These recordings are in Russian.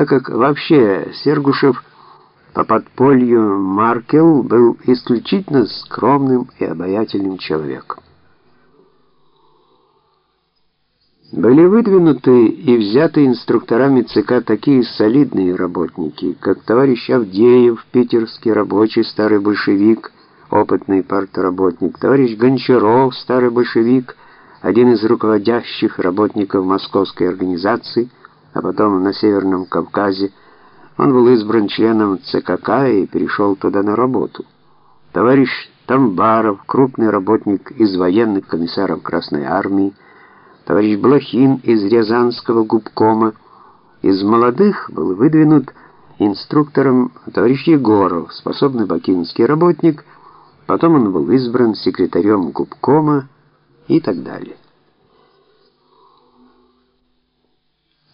так как вообще Сергушев по подполью Маркел был исключительно скромным и обаятельным человеком. Были выдвинуты и взяты инструкторами ЦК такие солидные работники, как товарищ Авдеев, питерский рабочий, старый большевик, опытный партработник, товарищ Гончаров, старый большевик, один из руководящих работников московской организации, а потом на Северном Кавказе, он был избран членом ЦКК и перешел туда на работу. Товарищ Тамбаров, крупный работник из военных комиссаров Красной Армии, товарищ Блохин из Рязанского губкома. Из молодых был выдвинут инструктором товарищ Егоров, способный бакинский работник, потом он был избран секретарем губкома и так далее.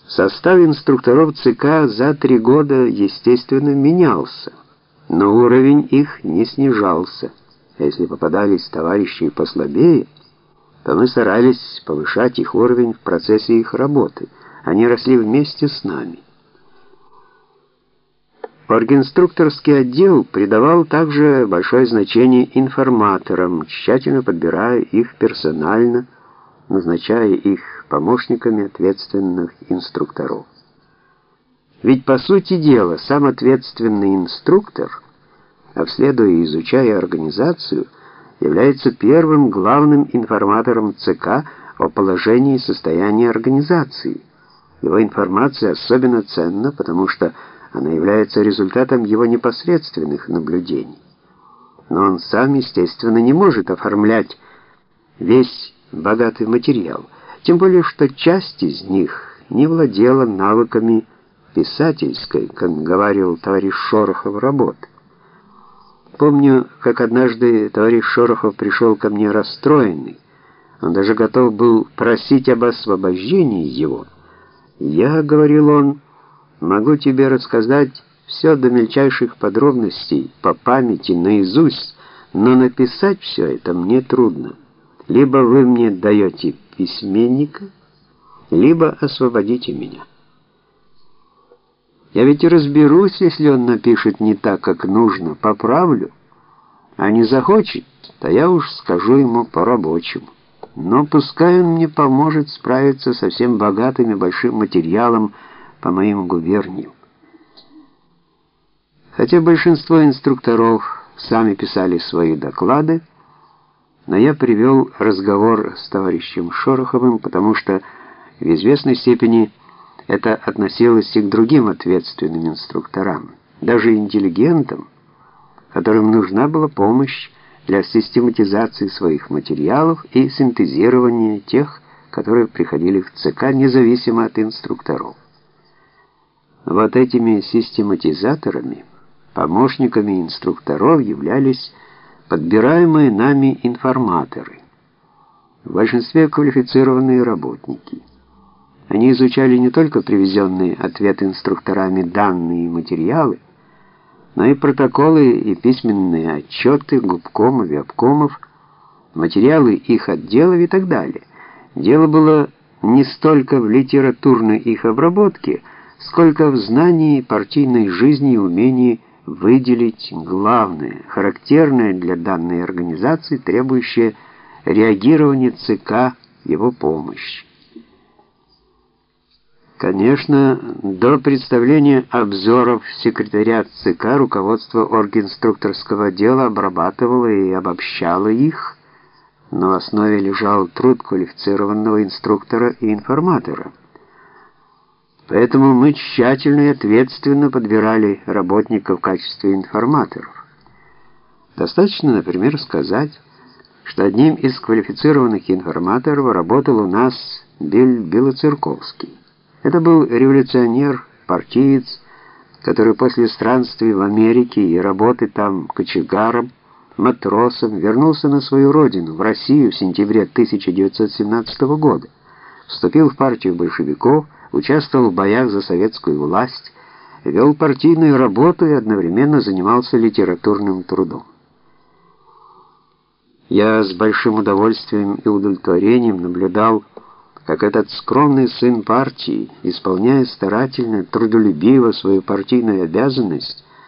Состав инструкторов ЦК за три года, естественно, менялся, но уровень их не снижался. Если попадались товарищи послабее, то мы старались повышать их уровень в процессе их работы. Они росли вместе с нами. Оргинструкторский отдел придавал также большое значение информаторам, тщательно подбирая их персонально, назначая их помощниками ответственных инструкторов. Ведь по сути дела, сам ответственный инструктор, обследуя и изучая организацию, является первым главным информатором ЦК о положении и состоянии организации. Его информация особенно ценна, потому что она является результатом его непосредственных наблюдений. Но он сам, естественно, не может оформлять весь богатый материал, тем более что часть из них не владела навыками писательской, как говорил товарищ Шорохов, работы. Помню, как однажды товарищ Шорохов пришел ко мне расстроенный. Он даже готов был просить об освобождении его. «Я, — говорил он, — могу тебе рассказать все до мельчайших подробностей, по памяти, наизусть, но написать все это мне трудно. Либо вы мне даете письменника, либо освободите меня». Я ведь разберусь, если он напишет не так, как нужно, поправлю. А не захочет, то я уж скажу ему по-рабочему. Но пускай он мне поможет справиться со всем богатым и большим материалом по моим губерниям. Хотя большинство инструкторов сами писали свои доклады, но я привел разговор с товарищем Шороховым, потому что в известной степени это относилось и к другим ответственным инструкторам, даже интеллигентам, которым нужна была помощь для систематизации своих материалов и синтезирования тех, которые приходили в ЦК независимо от инструкторов. Вот этими систематизаторами, помощниками инструкторов являлись подбираемые нами информаторы, в большинстве квалифицированные работники – они изучали не только привезенные ответы инструкторами данные и материалы, но и протоколы и письменные отчеты губкомов и обкомов, материалы их отделов и так далее. Дело было не столько в литературной их обработке, сколько в знании партийной жизни и умении выделить главное, характерное для данной организации, требующее реагирования ЦК его помощи. Конечно, до представления обзоров секретаря ЦК руководство оргинструкторского дела обрабатывало и обобщало их, но в основе лежал труд квалифицированного инструктора и информатора. Поэтому мы тщательно и ответственно подбирали работников в качестве информаторов. Достаточно, например, сказать, что одним из квалифицированных информаторов работал у нас Бель Белоцерковский. Это был революционер, партиец, который после странствий в Америке и работы там кочегаром, матросом вернулся на свою родину, в Россию в сентябре 1917 года, вступил в партию большевиков, участвовал в боях за советскую власть, вел партийную работу и одновременно занимался литературным трудом. Я с большим удовольствием и удовлетворением наблюдал, как этот скромный сын партии, исполняя старательно, трудолюбиво свою партийную обязанность,